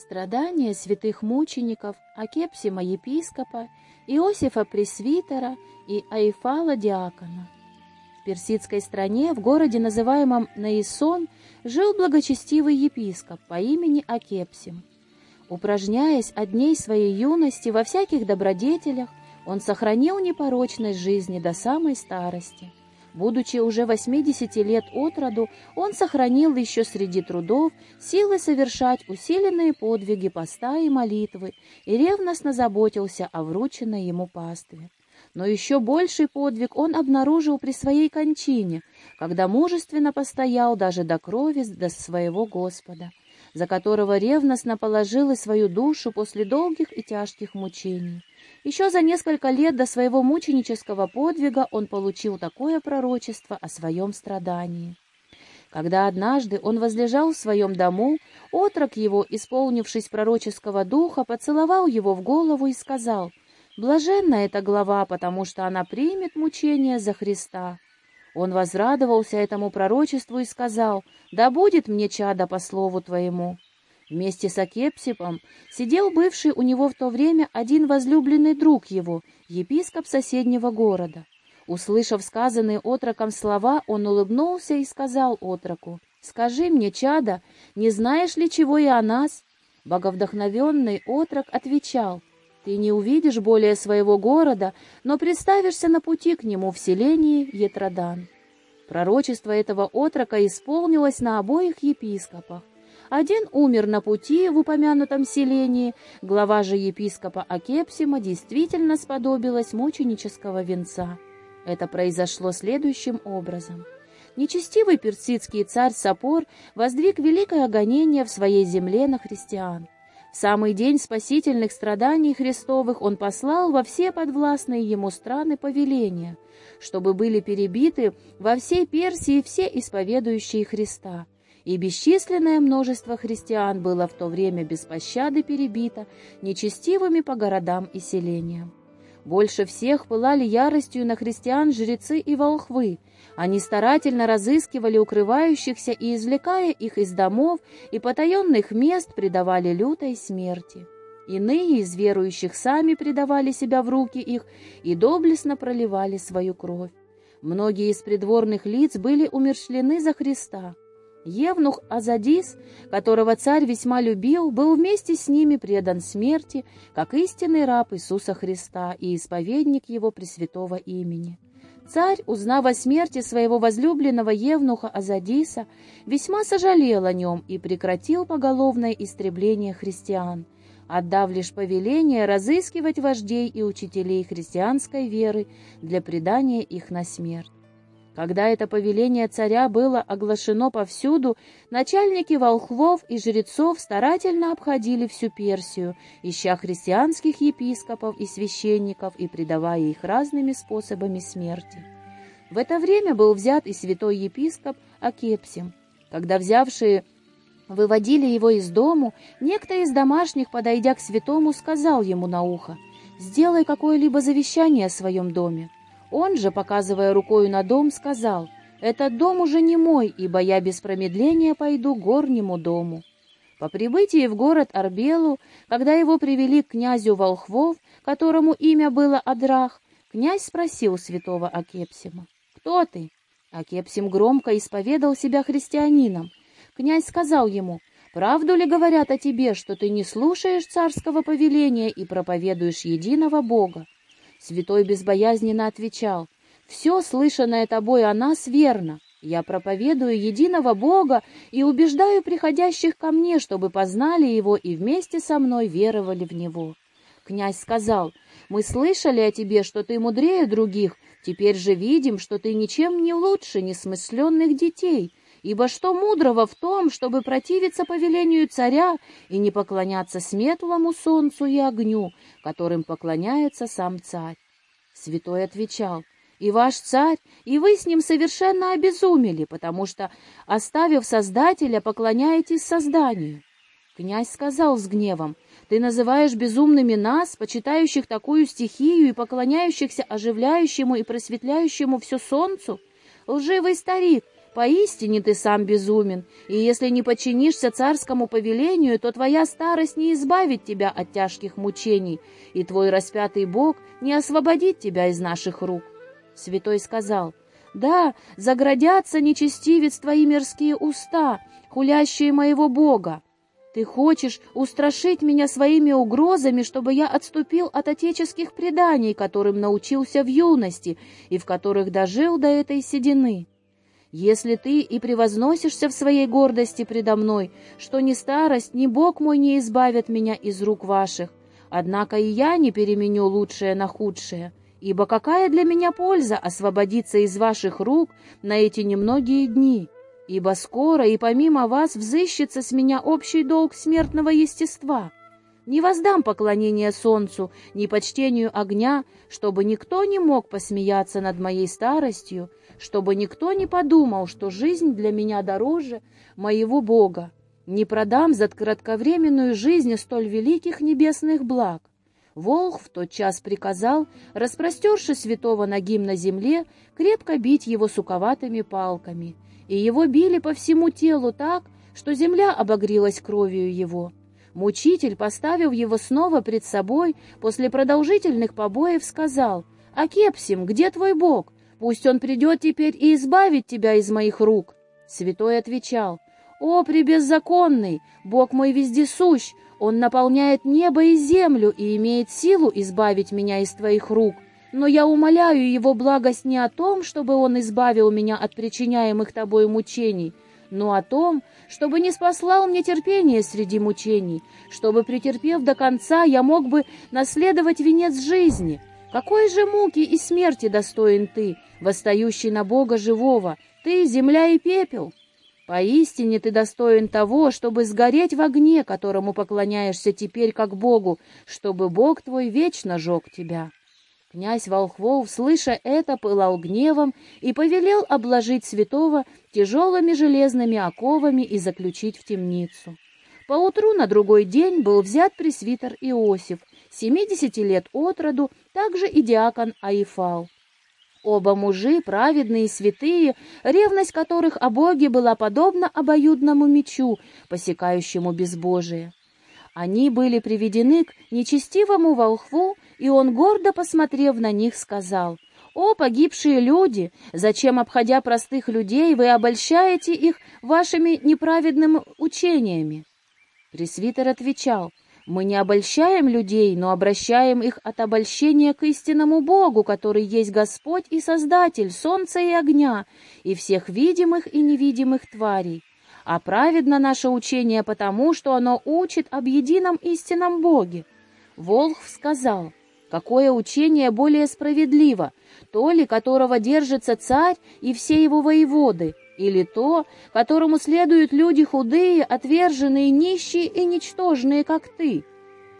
Страдания святых мучеников Акепсима епископа, Иосифа пресвитера и Аифала диакона. В персидской стране, в городе, называемом Наисон, жил благочестивый епископ по имени Акепсим. Упражняясь от дней своей юности во всяких добродетелях, он сохранил непорочность жизни до самой старости. Будучи уже 80 лет от роду, он сохранил еще среди трудов силы совершать усиленные подвиги поста и молитвы и ревностно заботился о врученной ему пастве. Но еще больший подвиг он обнаружил при своей кончине, когда мужественно постоял даже до крови до своего Господа, за которого ревностно положил и свою душу после долгих и тяжких мучений. Еще за несколько лет до своего мученического подвига он получил такое пророчество о своем страдании. Когда однажды он возлежал в своем дому, отрок его, исполнившись пророческого духа, поцеловал его в голову и сказал, «Блаженна эта глава, потому что она примет мучение за Христа». Он возрадовался этому пророчеству и сказал, «Да будет мне чадо по слову твоему». Вместе с Акепсипом сидел бывший у него в то время один возлюбленный друг его, епископ соседнего города. Услышав сказанные отроком слова, он улыбнулся и сказал отроку, «Скажи мне, чада, не знаешь ли чего и о нас?» Боговдохновенный отрок отвечал, «Ты не увидишь более своего города, но представишься на пути к нему в селении Етродан». Пророчество этого отрока исполнилось на обоих епископах. Один умер на пути в упомянутом селении, глава же епископа Акепсима действительно сподобилась мученического венца. Это произошло следующим образом. Нечестивый персидский царь Сапор воздвиг великое гонение в своей земле на христиан. В самый день спасительных страданий Христовых он послал во все подвластные ему страны повеления, чтобы были перебиты во всей Персии все исповедующие Христа – и бесчисленное множество христиан было в то время без пощады перебито нечестивыми по городам и селениям. Больше всех пылали яростью на христиан жрецы и волхвы. Они старательно разыскивали укрывающихся и, извлекая их из домов и потаенных мест, предавали лютой смерти. Иные из верующих сами предавали себя в руки их и доблестно проливали свою кровь. Многие из придворных лиц были умершлены за Христа. Евнух Азадис, которого царь весьма любил, был вместе с ними предан смерти, как истинный раб Иисуса Христа и исповедник его Пресвятого имени. Царь, узнав о смерти своего возлюбленного Евнуха Азадиса, весьма сожалел о нем и прекратил поголовное истребление христиан, отдав лишь повеление разыскивать вождей и учителей христианской веры для предания их на смерть. Когда это повеление царя было оглашено повсюду, начальники волхвов и жрецов старательно обходили всю Персию, ища христианских епископов и священников и предавая их разными способами смерти. В это время был взят и святой епископ Акепсим. Когда взявшие выводили его из дому, некто из домашних, подойдя к святому, сказал ему на ухо, «Сделай какое-либо завещание о своем доме». Он же, показывая рукою на дом, сказал, «Этот дом уже не мой, ибо я без промедления пойду к горнему дому». По прибытии в город Арбелу, когда его привели к князю Волхвов, которому имя было Адрах, князь спросил святого Акепсима, «Кто ты?» Акепсим громко исповедал себя христианином. Князь сказал ему, «Правду ли говорят о тебе, что ты не слушаешь царского повеления и проповедуешь единого Бога?» Святой безбоязненно отвечал, «Все, слышанное тобой о нас, верно. Я проповедую единого Бога и убеждаю приходящих ко мне, чтобы познали Его и вместе со мной веровали в Него». Князь сказал, «Мы слышали о тебе, что ты мудрее других, теперь же видим, что ты ничем не лучше несмысленных детей, Ибо что мудрого в том, чтобы противиться повелению царя и не поклоняться светлому солнцу и огню, которым поклоняется сам царь? Святой отвечал, и ваш царь, и вы с ним совершенно обезумели, потому что, оставив Создателя, поклоняетесь Созданию. Князь сказал с гневом, ты называешь безумными нас, почитающих такую стихию и поклоняющихся оживляющему и просветляющему все солнцу? Лживый старик, Поистине ты сам безумен, и если не подчинишься царскому повелению, то твоя старость не избавит тебя от тяжких мучений, и твой распятый Бог не освободит тебя из наших рук. Святой сказал, да, заградятся нечестивец твои мирские уста, хулящие моего Бога. Ты хочешь устрашить меня своими угрозами, чтобы я отступил от отеческих преданий, которым научился в юности и в которых дожил до этой седины. Если ты и превозносишься в своей гордости предо мной, что ни старость, ни Бог мой не избавят меня из рук ваших, однако и я не переменю лучшее на худшее, ибо какая для меня польза освободиться из ваших рук на эти немногие дни?» ибо скоро и помимо вас взыщется с меня общий долг смертного естества. Не воздам поклонения солнцу, ни почтению огня, чтобы никто не мог посмеяться над моей старостью, чтобы никто не подумал, что жизнь для меня дороже моего Бога. Не продам за кратковременную жизнь столь великих небесных благ. Волх в тот час приказал, распростерши святого ногим на земле, крепко бить его суковатыми палками — и его били по всему телу так, что земля обогрелась кровью его. Мучитель, поставив его снова пред собой, после продолжительных побоев сказал, «Акепсим, где твой Бог? Пусть он придет теперь и избавит тебя из моих рук». Святой отвечал, «О, пребеззаконный, Бог мой вездесущ, он наполняет небо и землю и имеет силу избавить меня из твоих рук но я умоляю его благость не о том, чтобы он избавил меня от причиняемых тобой мучений, но о том, чтобы не спаслал мне терпение среди мучений, чтобы, претерпев до конца, я мог бы наследовать венец жизни. Какой же муки и смерти достоин ты, восстающий на Бога живого, ты, земля и пепел? Поистине ты достоин того, чтобы сгореть в огне, которому поклоняешься теперь как Богу, чтобы Бог твой вечно жег тебя». Князь Волхвов, слыша это, пылал гневом и повелел обложить святого тяжелыми железными оковами и заключить в темницу. Поутру на другой день был взят пресвитер Иосиф, семидесяти лет от роду, также и диакон Аифал. Оба мужи, праведные и святые, ревность которых о Боге была подобна обоюдному мечу, посекающему безбожие. Они были приведены к нечестивому волхву и он, гордо посмотрев на них, сказал, «О, погибшие люди! Зачем, обходя простых людей, вы обольщаете их вашими неправедными учениями?» Пресвитер отвечал, «Мы не обольщаем людей, но обращаем их от обольщения к истинному Богу, который есть Господь и Создатель солнца и огня, и всех видимых и невидимых тварей. А праведно наше учение потому, что оно учит об едином истинном Боге». Волхв сказал, Какое учение более справедливо, то ли, которого держится царь и все его воеводы, или то, которому следуют люди худые, отверженные, нищие и ничтожные, как ты?»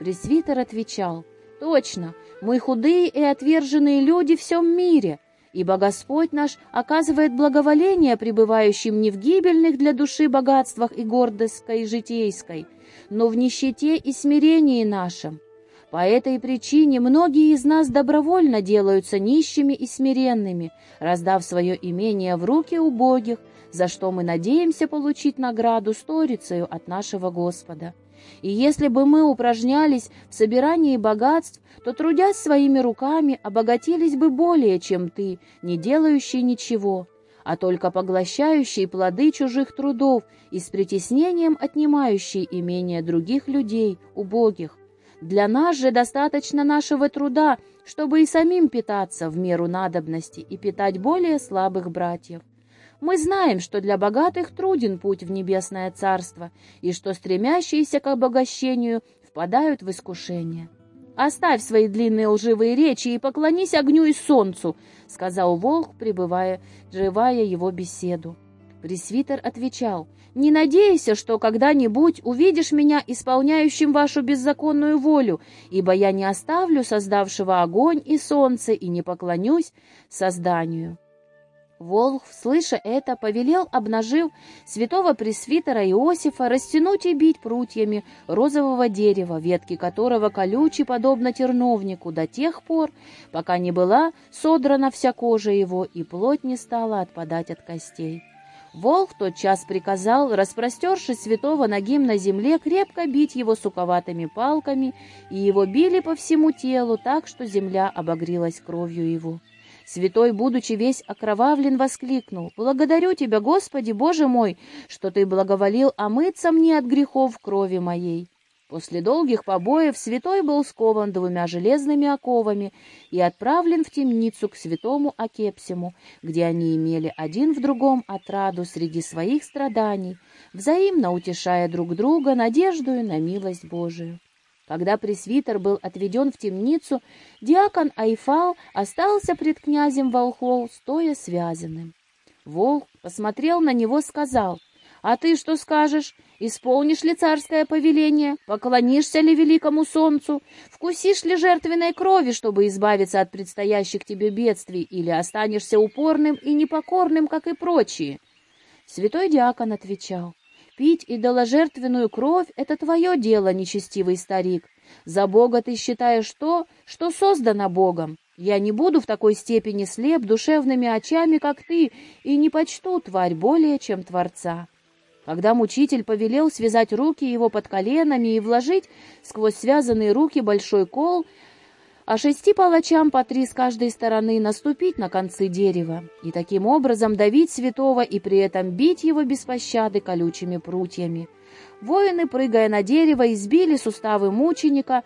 Пресвитер отвечал, «Точно, мы худые и отверженные люди в всем мире, ибо Господь наш оказывает благоволение пребывающим не в гибельных для души богатствах и гордосткой житейской, но в нищете и смирении нашем, по этой причине многие из нас добровольно делаются нищими и смиренными, раздав свое имение в руки убогих, за что мы надеемся получить награду сторицею от нашего Господа. И если бы мы упражнялись в собирании богатств, то, трудясь своими руками, обогатились бы более, чем ты, не делающий ничего, а только поглощающий плоды чужих трудов и с притеснением отнимающий имение других людей, убогих. Для нас же достаточно нашего труда, чтобы и самим питаться в меру надобности и питать более слабых братьев. Мы знаем, что для богатых труден путь в небесное царство, и что стремящиеся к обогащению впадают в искушение. «Оставь свои длинные лживые речи и поклонись огню и солнцу», — сказал волк, пребывая, живая его беседу. Пресвитер отвечал, «Не надейся, что когда-нибудь увидишь меня исполняющим вашу беззаконную волю, ибо я не оставлю создавшего огонь и солнце и не поклонюсь созданию». Волх, слыша это, повелел, обнажив святого пресвитера Иосифа, растянуть и бить прутьями розового дерева, ветки которого колючи, подобно терновнику, до тех пор, пока не была содрана вся кожа его и плоть не стала отпадать от костей. Волк тот час приказал, распростершись святого ногим на земле, крепко бить его суковатыми палками, и его били по всему телу так, что земля обогрелась кровью его. Святой, будучи весь окровавлен, воскликнул, «Благодарю Тебя, Господи, Боже мой, что Ты благоволил омыться мне от грехов крови моей». После долгих побоев святой был скован двумя железными оковами и отправлен в темницу к святому Акепсиму, где они имели один в другом отраду среди своих страданий, взаимно утешая друг друга надеждою на милость Божию. Когда пресвитер был отведен в темницу, диакон Айфал остался пред князем Волхов, стоя связанным. Волк посмотрел на него, сказал, «А ты что скажешь? Исполнишь ли царское повеление? Поклонишься ли великому солнцу? Вкусишь ли жертвенной крови, чтобы избавиться от предстоящих тебе бедствий, или останешься упорным и непокорным, как и прочие?» Святой диакон отвечал, Пить идоложертвенную кровь — это твое дело, нечестивый старик. За Бога ты считаешь то, что создано Богом. Я не буду в такой степени слеп душевными очами, как ты, и не почту тварь более, чем Творца. Когда мучитель повелел связать руки его под коленами и вложить сквозь связанные руки большой кол, а шести палачам по три с каждой стороны наступить на концы дерева и таким образом давить святого и при этом бить его без пощады колючими прутьями. Воины, прыгая на дерево, избили суставы мученика,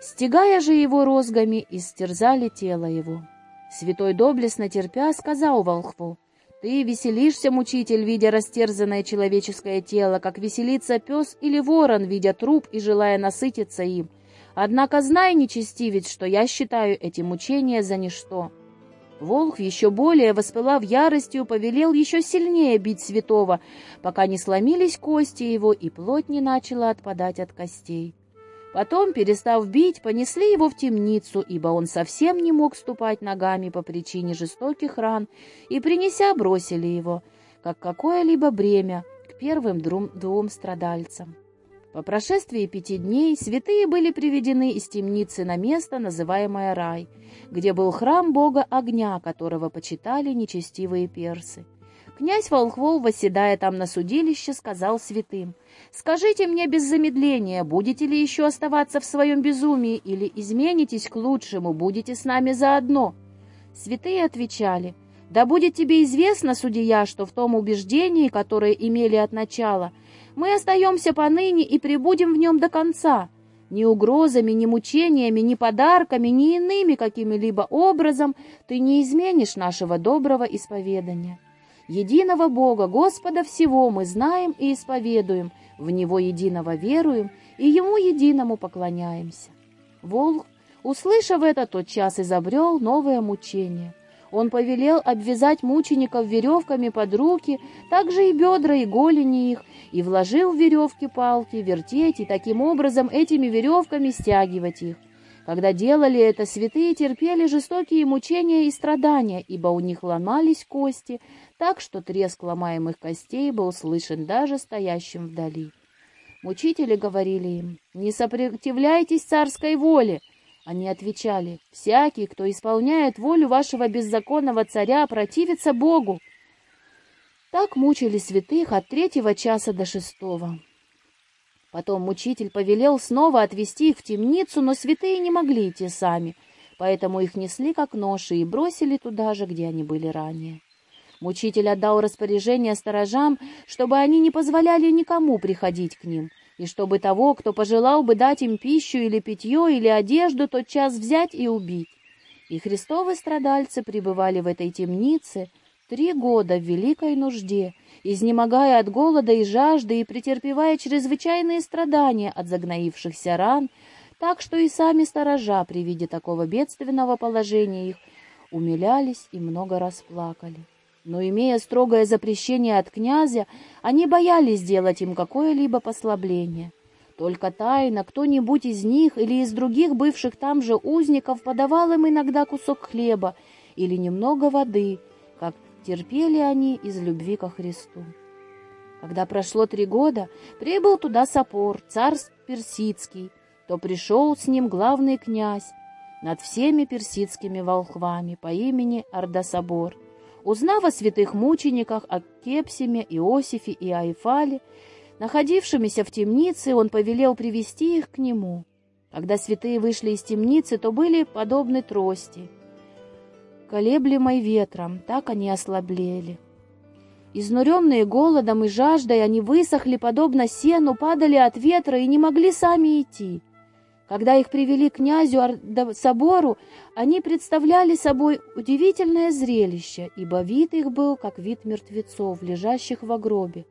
стягая же его розгами, истерзали тело его. Святой доблестно терпя сказал волхву, «Ты веселишься, мучитель, видя растерзанное человеческое тело, как веселится пес или ворон, видя труп и желая насытиться им». Однако знай, нечестивец, что я считаю эти мучения за ничто». Волх, еще более воспылав яростью, повелел еще сильнее бить святого, пока не сломились кости его и плоть не начала отпадать от костей. Потом, перестав бить, понесли его в темницу, ибо он совсем не мог ступать ногами по причине жестоких ран, и, принеся, бросили его, как какое-либо бремя, к первым двум страдальцам. По прошествии пяти дней святые были приведены из темницы на место, называемое Рай, где был храм бога огня, которого почитали нечестивые персы. Князь Волхвол, восседая там на судилище, сказал святым, «Скажите мне без замедления, будете ли еще оставаться в своем безумии или изменитесь к лучшему, будете с нами заодно?» Святые отвечали, «Да будет тебе известно, судья, что в том убеждении, которое имели от начала, мы остаемся поныне и прибудем в нем до конца. Ни угрозами, ни мучениями, ни подарками, ни иными какими-либо образом ты не изменишь нашего доброго исповедания. Единого Бога, Господа всего мы знаем и исповедуем, в Него единого веруем и Ему единому поклоняемся. Волк, услышав это, тотчас изобрел новое мучение. Он повелел обвязать мучеников веревками под руки, также и бедра и голени их, и вложил в веревки палки, вертеть и таким образом этими веревками стягивать их. Когда делали это, святые терпели жестокие мучения и страдания, ибо у них ломались кости, так что треск ломаемых костей был слышен даже стоящим вдали. Мучители говорили им, «Не сопротивляйтесь царской воле!» Они отвечали, «Всякий, кто исполняет волю вашего беззаконного царя, противится Богу». Так мучили святых от третьего часа до шестого. Потом мучитель повелел снова отвести их в темницу, но святые не могли идти сами, поэтому их несли как ноши и бросили туда же, где они были ранее. Мучитель отдал распоряжение сторожам, чтобы они не позволяли никому приходить к ним, и чтобы того, кто пожелал бы дать им пищу или питье или одежду, тот час взять и убить. И христовы страдальцы пребывали в этой темнице, Три года в великой нужде, изнемогая от голода и жажды и претерпевая чрезвычайные страдания от загноившихся ран, так что и сами сторожа при виде такого бедственного положения их умилялись и много раз плакали. Но, имея строгое запрещение от князя, они боялись сделать им какое-либо послабление. Только тайно кто-нибудь из них или из других бывших там же узников подавал им иногда кусок хлеба или немного воды, как терпели они из любви ко Христу. Когда прошло три года, прибыл туда Сапор, царь персидский, то пришел с ним главный князь над всеми персидскими волхвами по имени Ардасабор. Узнав о святых мучениках, о Кепсиме, Иосифе и Айфале, находившимися в темнице, он повелел привести их к нему. Когда святые вышли из темницы, то были подобны трости, колеблемой ветром, так они ослаблели. Изнуренные голодом и жаждой, они высохли, подобно сену, падали от ветра и не могли сами идти. Когда их привели к князю собору, они представляли собой удивительное зрелище, ибо вид их был, как вид мертвецов, лежащих в гробе.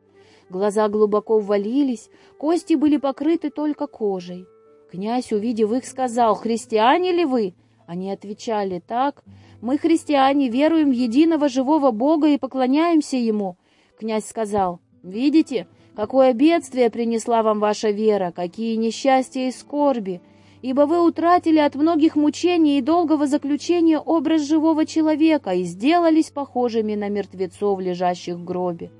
Глаза глубоко ввалились, кости были покрыты только кожей. Князь, увидев их, сказал, «Христиане ли вы?» Они отвечали, «Так, мы, христиане, веруем в единого живого Бога и поклоняемся Ему». Князь сказал, «Видите, какое бедствие принесла вам ваша вера, какие несчастья и скорби, ибо вы утратили от многих мучений и долгого заключения образ живого человека и сделались похожими на мертвецов, лежащих в гробе.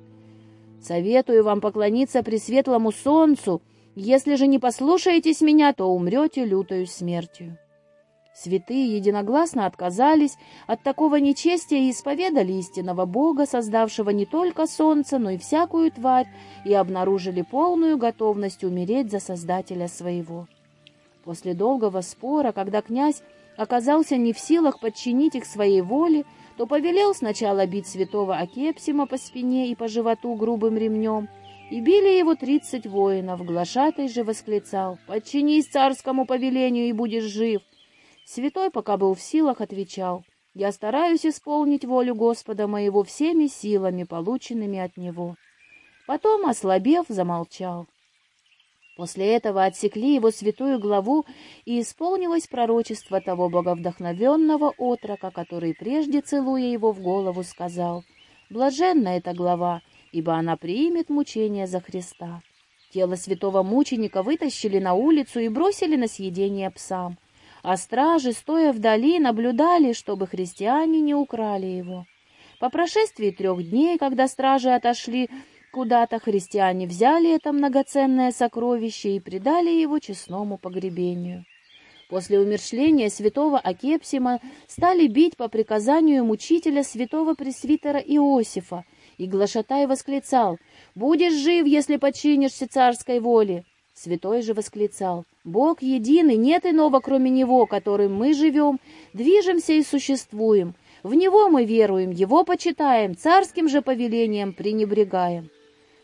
Советую вам поклониться пресветлому солнцу, если же не послушаетесь меня, то умрете лютою смертью». Святые единогласно отказались от такого нечестия и исповедали истинного Бога, создавшего не только солнце, но и всякую тварь, и обнаружили полную готовность умереть за Создателя своего. После долгого спора, когда князь оказался не в силах подчинить их своей воле, то повелел сначала бить святого Акепсима по спине и по животу грубым ремнем, и били его тридцать воинов. Глашатай же восклицал, «Подчинись царскому повелению, и будешь жив!» Святой, пока был в силах, отвечал, «Я стараюсь исполнить волю Господа моего всеми силами, полученными от Него». Потом, ослабев, замолчал. После этого отсекли его святую главу, и исполнилось пророчество того боговдохновенного отрока, который, прежде целуя его в голову, сказал, «Блаженна эта глава, ибо она примет мучение за Христа». Тело святого мученика вытащили на улицу и бросили на съедение псам а стражи, стоя вдали, наблюдали, чтобы христиане не украли его. По прошествии трех дней, когда стражи отошли куда-то, христиане взяли это многоценное сокровище и предали его честному погребению. После умершления святого Акепсима стали бить по приказанию мучителя святого пресвитера Иосифа, и Глашатай восклицал «Будешь жив, если подчинишься царской воле!» Святой же восклицал Бог единый, нет иного, кроме Него, которым мы живем, движемся и существуем. В Него мы веруем, Его почитаем, царским же повелением пренебрегаем.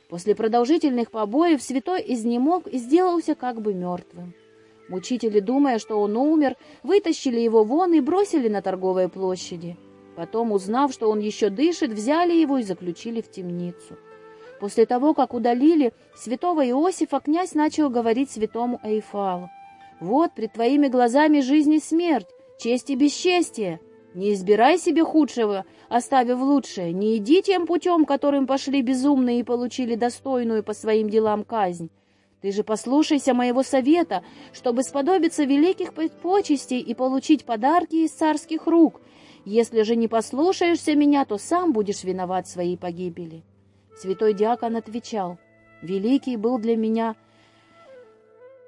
После продолжительных побоев святой изнемог и сделался как бы мертвым. Мучители, думая, что он умер, вытащили его вон и бросили на торговой площади. Потом, узнав, что он еще дышит, взяли его и заключили в темницу. После того, как удалили святого Иосифа, князь начал говорить святому Эйфалу. «Вот, пред твоими глазами жизнь и смерть, честь и бесчестие. Не избирай себе худшего, оставив лучшее. Не иди тем путем, которым пошли безумные и получили достойную по своим делам казнь. Ты же послушайся моего совета, чтобы сподобиться великих почестей и получить подарки из царских рук. Если же не послушаешься меня, то сам будешь виноват своей погибели». Святой диакон отвечал, «Великий был для меня,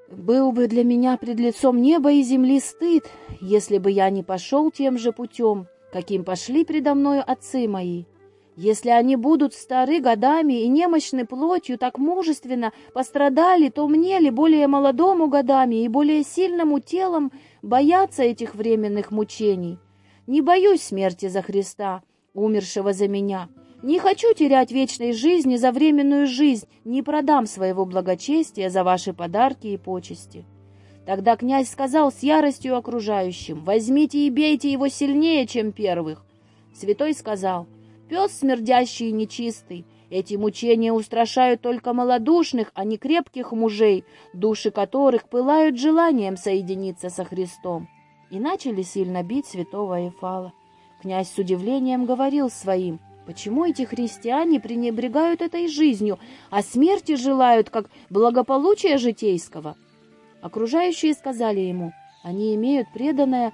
был бы для меня пред лицом неба и земли стыд, если бы я не пошел тем же путем, каким пошли предо мною отцы мои. Если они будут стары годами и немощны плотью, так мужественно пострадали, то мне ли, более молодому годами и более сильному телом, бояться этих временных мучений? Не боюсь смерти за Христа, умершего за меня, не хочу терять вечной жизни за временную жизнь, не продам своего благочестия за ваши подарки и почести». Тогда князь сказал с яростью окружающим, «Возьмите и бейте его сильнее, чем первых». Святой сказал, «Пес смердящий и нечистый, эти мучения устрашают только малодушных, а не крепких мужей, души которых пылают желанием соединиться со Христом». И начали сильно бить святого Ефала. Князь с удивлением говорил своим, Почему эти христиане пренебрегают этой жизнью, а смерти желают как благополучия житейского? Окружающие сказали ему, они имеют преданное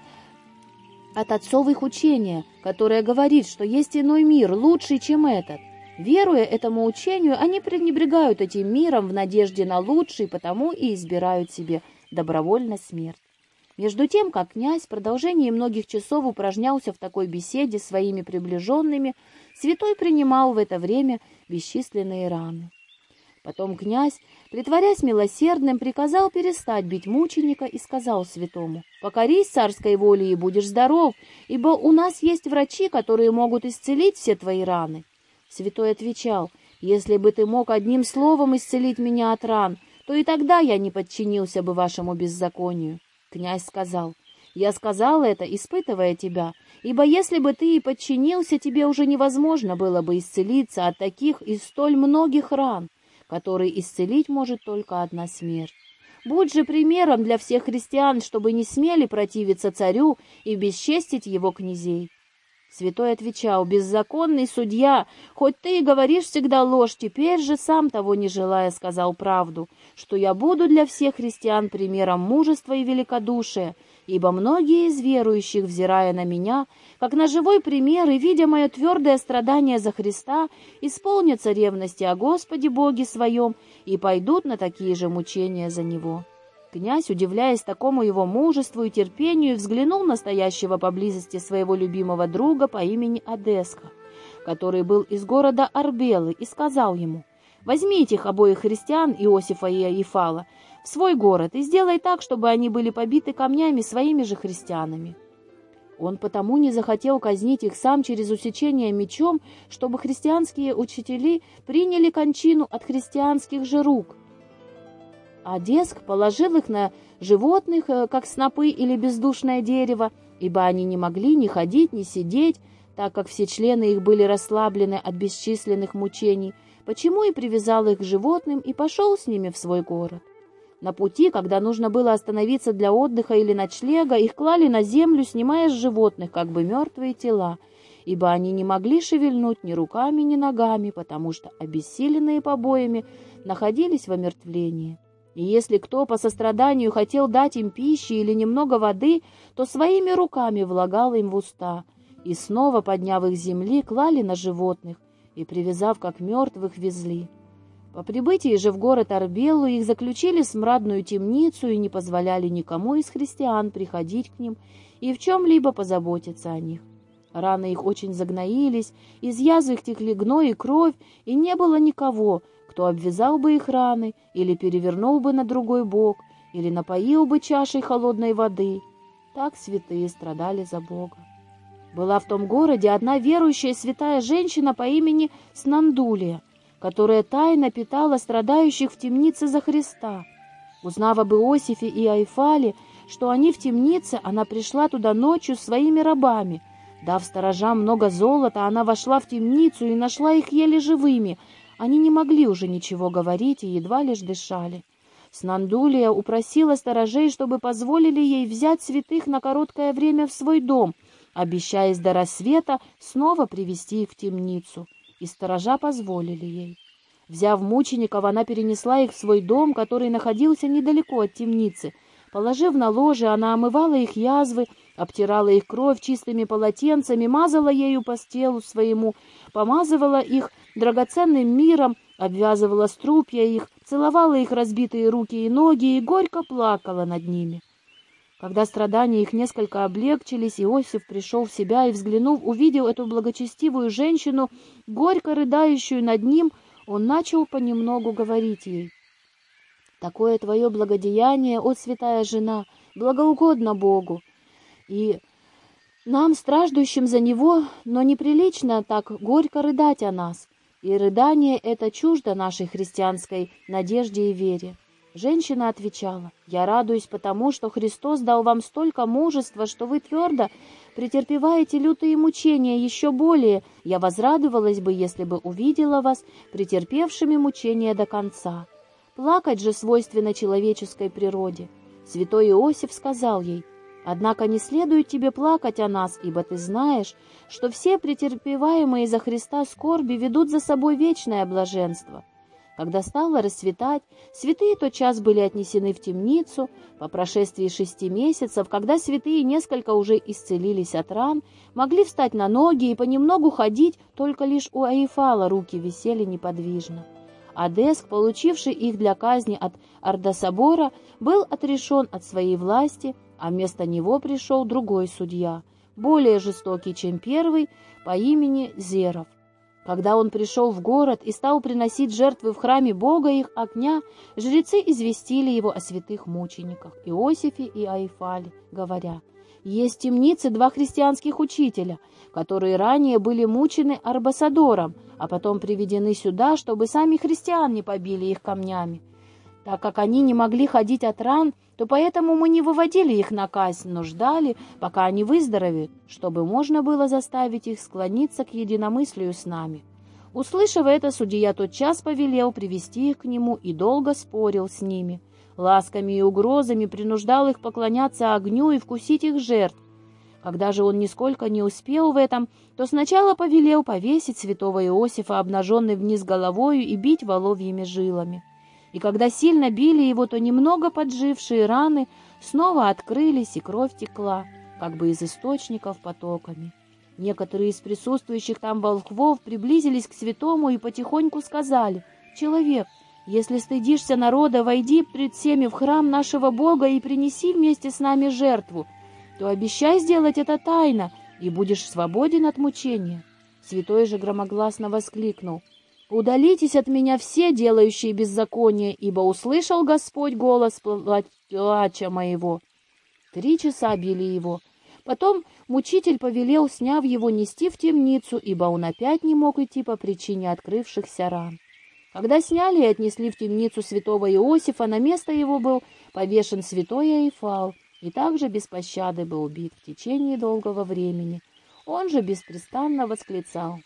от отцовых учения, которое говорит, что есть иной мир, лучший, чем этот. Веруя этому учению, они пренебрегают этим миром в надежде на лучший, потому и избирают себе добровольно смерть. Между тем, как князь в продолжении многих часов упражнялся в такой беседе с своими приближенными, святой принимал в это время бесчисленные раны. Потом князь, притворясь милосердным, приказал перестать бить мученика и сказал святому, «Покорись царской воле и будешь здоров, ибо у нас есть врачи, которые могут исцелить все твои раны». Святой отвечал, «Если бы ты мог одним словом исцелить меня от ран, то и тогда я не подчинился бы вашему беззаконию». Князь сказал, «Я сказал это, испытывая тебя, ибо если бы ты и подчинился, тебе уже невозможно было бы исцелиться от таких и столь многих ран, которые исцелить может только одна смерть. Будь же примером для всех христиан, чтобы не смели противиться царю и бесчестить его князей. Святой отвечал, «Беззаконный судья, хоть ты и говоришь всегда ложь, теперь же сам того не желая сказал правду, что я буду для всех христиан примером мужества и великодушия, ибо многие из верующих, взирая на меня, как на живой пример и видя мое твердое страдание за Христа, исполнятся ревности о Господе Боге своем и пойдут на такие же мучения за Него». Князь, удивляясь такому его мужеству и терпению, взглянул на стоящего поблизости своего любимого друга по имени Одеска, который был из города Арбелы, и сказал ему, «Возьми этих обоих христиан, Иосифа и Аифала, в свой город и сделай так, чтобы они были побиты камнями своими же христианами». Он потому не захотел казнить их сам через усечение мечом, чтобы христианские учители приняли кончину от христианских же рук – а Деск положил их на животных, э, как снопы или бездушное дерево, ибо они не могли ни ходить, ни сидеть, так как все члены их были расслаблены от бесчисленных мучений, почему и привязал их к животным и пошел с ними в свой город. На пути, когда нужно было остановиться для отдыха или ночлега, их клали на землю, снимая с животных как бы мертвые тела, ибо они не могли шевельнуть ни руками, ни ногами, потому что, обессиленные побоями, находились в омертвлении. И если кто по состраданию хотел дать им пищи или немного воды, то своими руками влагал им в уста, и снова, подняв их земли, клали на животных и, привязав как мертвых, везли. По прибытии же в город Арбелу их заключили в смрадную темницу и не позволяли никому из христиан приходить к ним и в чем-либо позаботиться о них. Раны их очень загноились, из язв их текли гной и кровь, и не было никого, кто обвязал бы их раны, или перевернул бы на другой бок, или напоил бы чашей холодной воды. Так святые страдали за Бога. Была в том городе одна верующая святая женщина по имени Снандулия, которая тайно питала страдающих в темнице за Христа. Узнав об Иосифе и Айфале, что они в темнице, она пришла туда ночью своими рабами. Дав сторожам много золота, она вошла в темницу и нашла их еле живыми, они не могли уже ничего говорить и едва лишь дышали. Снандулия упросила сторожей, чтобы позволили ей взять святых на короткое время в свой дом, обещаясь до рассвета снова привести их в темницу. И сторожа позволили ей. Взяв мучеников, она перенесла их в свой дом, который находился недалеко от темницы. Положив на ложе, она омывала их язвы, обтирала их кровь чистыми полотенцами, мазала ею по телу своему, помазывала их драгоценным миром, обвязывала струпья их, целовала их разбитые руки и ноги и горько плакала над ними. Когда страдания их несколько облегчились, Иосиф пришел в себя и, взглянув, увидел эту благочестивую женщину, горько рыдающую над ним, он начал понемногу говорить ей. «Такое твое благодеяние, о святая жена, благоугодно Богу, и нам, страждущим за него, но неприлично так горько рыдать о нас, и рыдание это чуждо нашей христианской надежде и вере. Женщина отвечала, «Я радуюсь потому, что Христос дал вам столько мужества, что вы твердо претерпеваете лютые мучения еще более. Я возрадовалась бы, если бы увидела вас претерпевшими мучения до конца. Плакать же свойственно человеческой природе». Святой Иосиф сказал ей, Однако не следует тебе плакать о нас, ибо ты знаешь, что все претерпеваемые за Христа скорби ведут за собой вечное блаженство. Когда стало расцветать, святые тот час были отнесены в темницу. По прошествии шести месяцев, когда святые несколько уже исцелились от ран, могли встать на ноги и понемногу ходить, только лишь у Аифала руки висели неподвижно. Адеск, получивший их для казни от Ардасобора, был отрешен от своей власти, а вместо него пришел другой судья, более жестокий, чем первый, по имени Зеров. Когда он пришел в город и стал приносить жертвы в храме Бога их огня, жрецы известили его о святых мучениках Иосифе и Аифале, говоря, «Есть темницы два христианских учителя, которые ранее были мучены Арбасадором, а потом приведены сюда, чтобы сами христиане побили их камнями. Так как они не могли ходить от ран, то поэтому мы не выводили их на казнь, но ждали, пока они выздоровеют, чтобы можно было заставить их склониться к единомыслию с нами. Услышав это, судья тотчас повелел привести их к нему и долго спорил с ними. Ласками и угрозами принуждал их поклоняться огню и вкусить их жертв. Когда же он нисколько не успел в этом, то сначала повелел повесить святого Иосифа, обнаженный вниз головою, и бить воловьими жилами и когда сильно били его, то немного поджившие раны снова открылись, и кровь текла, как бы из источников потоками. Некоторые из присутствующих там волхвов приблизились к святому и потихоньку сказали, «Человек, если стыдишься народа, войди пред всеми в храм нашего Бога и принеси вместе с нами жертву, то обещай сделать это тайно, и будешь свободен от мучения». Святой же громогласно воскликнул, «Удалитесь от меня все, делающие беззаконие, ибо услышал Господь голос плача моего». Три часа били его. Потом мучитель повелел, сняв его, нести в темницу, ибо он опять не мог идти по причине открывшихся ран. Когда сняли и отнесли в темницу святого Иосифа, на место его был повешен святой Аифал, и также без пощады был убит в течение долгого времени. Он же беспрестанно восклицал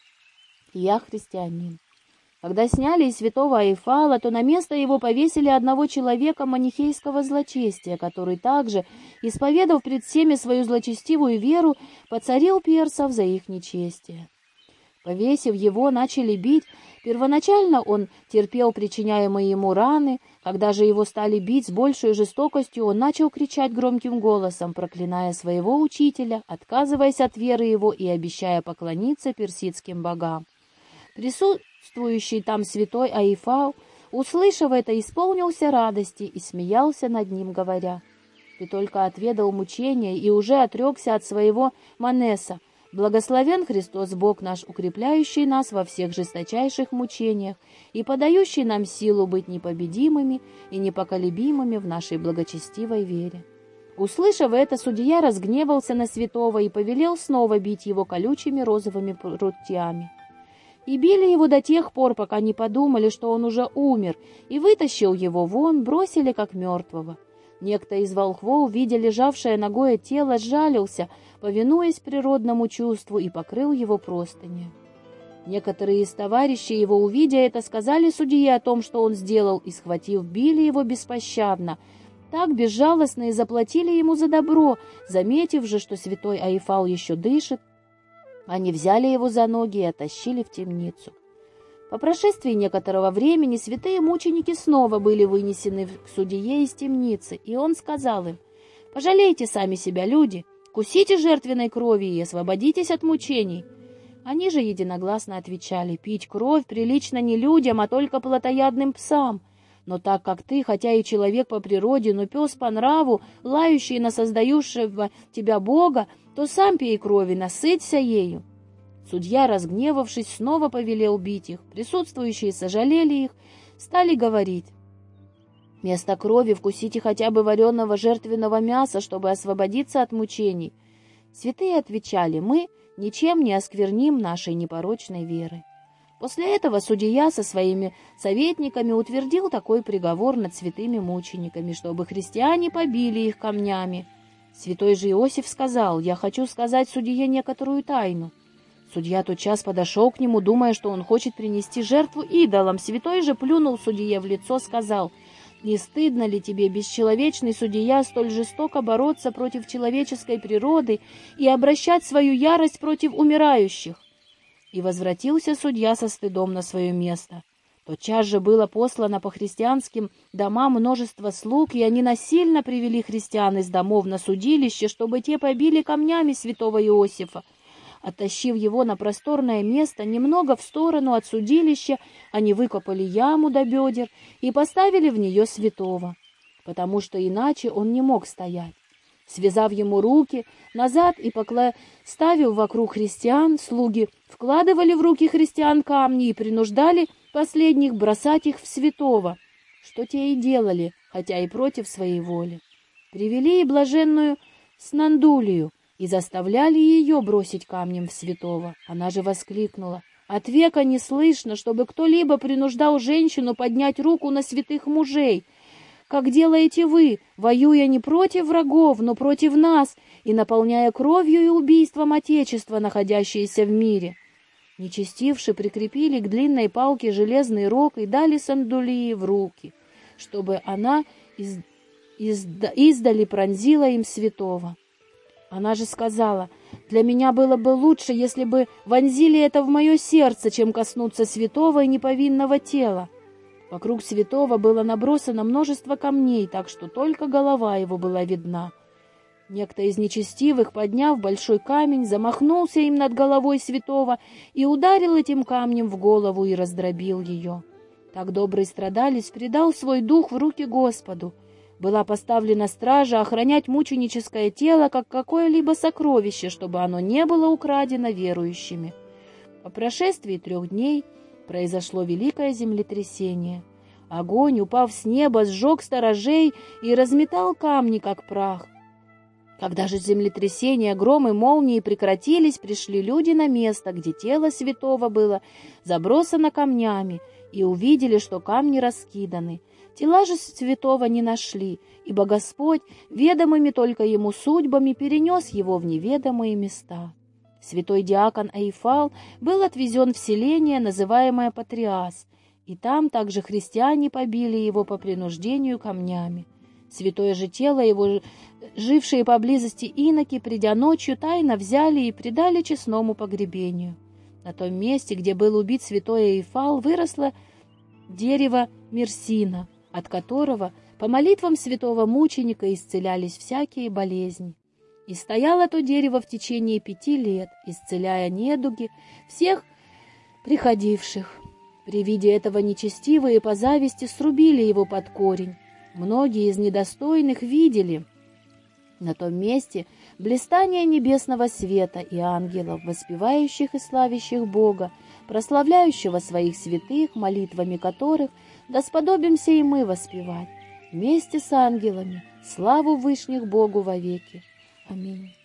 «Я христианин». Когда сняли из святого Айфала, то на место его повесили одного человека манихейского злочестия, который также, исповедав пред всеми свою злочестивую веру, поцарил персов за их нечестие. Повесив его, начали бить. Первоначально он терпел причиняемые ему раны. Когда же его стали бить с большей жестокостью, он начал кричать громким голосом, проклиная своего учителя, отказываясь от веры его и обещая поклониться персидским богам. Присутствующий там святой Аифау, услышав это, исполнился радости и смеялся над ним, говоря, «Ты только отведал мучения и уже отрекся от своего Манеса. Благословен Христос, Бог наш, укрепляющий нас во всех жесточайших мучениях и подающий нам силу быть непобедимыми и непоколебимыми в нашей благочестивой вере». Услышав это, судья разгневался на святого и повелел снова бить его колючими розовыми прутьями и били его до тех пор, пока не подумали, что он уже умер, и вытащил его вон, бросили как мертвого. Некто из волхвов, видя лежавшее ногое тело, сжалился, повинуясь природному чувству, и покрыл его простыни. Некоторые из товарищей его, увидя это, сказали судье о том, что он сделал, и, схватив, били его беспощадно. Так безжалостно и заплатили ему за добро, заметив же, что святой Аифал еще дышит, они взяли его за ноги и оттащили в темницу. По прошествии некоторого времени святые мученики снова были вынесены к судье из темницы, и он сказал им, «Пожалейте сами себя, люди, кусите жертвенной крови и освободитесь от мучений». Они же единогласно отвечали, «Пить кровь прилично не людям, а только плотоядным псам». Но так как ты, хотя и человек по природе, но пес по нраву, лающий на создающего тебя Бога, то сам пей крови, насыться ею. Судья, разгневавшись, снова повелел бить их. Присутствующие сожалели их, стали говорить. Вместо крови вкусите хотя бы вареного жертвенного мяса, чтобы освободиться от мучений. Святые отвечали, мы ничем не оскверним нашей непорочной веры. После этого судья со своими советниками утвердил такой приговор над святыми мучениками, чтобы христиане побили их камнями. Святой же Иосиф сказал, «Я хочу сказать судье некоторую тайну». Судья тотчас подошел к нему, думая, что он хочет принести жертву идолам. Святой же плюнул судье в лицо, сказал, «Не стыдно ли тебе, бесчеловечный судья, столь жестоко бороться против человеческой природы и обращать свою ярость против умирающих?» И возвратился судья со стыдом на свое место. Тотчас же было послано по христианским домам множество слуг, и они насильно привели христиан из домов на судилище, чтобы те побили камнями святого Иосифа. Оттащив его на просторное место, немного в сторону от судилища, они выкопали яму до бедер и поставили в нее святого, потому что иначе он не мог стоять. Связав ему руки назад и ставив вокруг христиан, слуги вкладывали в руки христиан камни и принуждали последних бросать их в святого, что те и делали, хотя и против своей воли. Привели и блаженную Снандулию и заставляли ее бросить камнем в святого. Она же воскликнула, «От века не слышно, чтобы кто-либо принуждал женщину поднять руку на святых мужей, как делаете вы, воюя не против врагов, но против нас и наполняя кровью и убийством Отечества, находящееся в мире». Нечестивши прикрепили к длинной палке железный рог и дали Сандулии в руки, чтобы она из, из, издали пронзила им святого. Она же сказала, «Для меня было бы лучше, если бы вонзили это в мое сердце, чем коснуться святого и неповинного тела». Вокруг святого было набросано множество камней, так что только голова его была видна. Некто из нечестивых, подняв большой камень, замахнулся им над головой святого и ударил этим камнем в голову и раздробил ее. Так добрый страдалец предал свой дух в руки Господу. Была поставлена стража охранять мученическое тело, как какое-либо сокровище, чтобы оно не было украдено верующими. По прошествии трех дней произошло великое землетрясение. Огонь, упав с неба, сжег сторожей и разметал камни, как прах. Когда же землетрясение, гром и молнии прекратились, пришли люди на место, где тело святого было забросано камнями, и увидели, что камни раскиданы. Тела же святого не нашли, ибо Господь, ведомыми только ему судьбами, перенес его в неведомые места. Святой диакон Аифал был отвезен в селение, называемое Патриас, и там также христиане побили его по принуждению камнями. Святое же тело его, жившие поблизости иноки, придя ночью, тайно взяли и предали честному погребению. На том месте, где был убит святой Эйфал, выросло дерево Мерсина, от которого по молитвам святого мученика исцелялись всякие болезни. И стояло то дерево в течение пяти лет, исцеляя недуги всех приходивших. При виде этого нечестивые по зависти срубили его под корень, Многие из недостойных видели на том месте блистание небесного света и ангелов, воспевающих и славящих Бога, прославляющего своих святых, молитвами которых да сподобимся и мы воспевать вместе с ангелами славу Вышних Богу вовеки. Amém.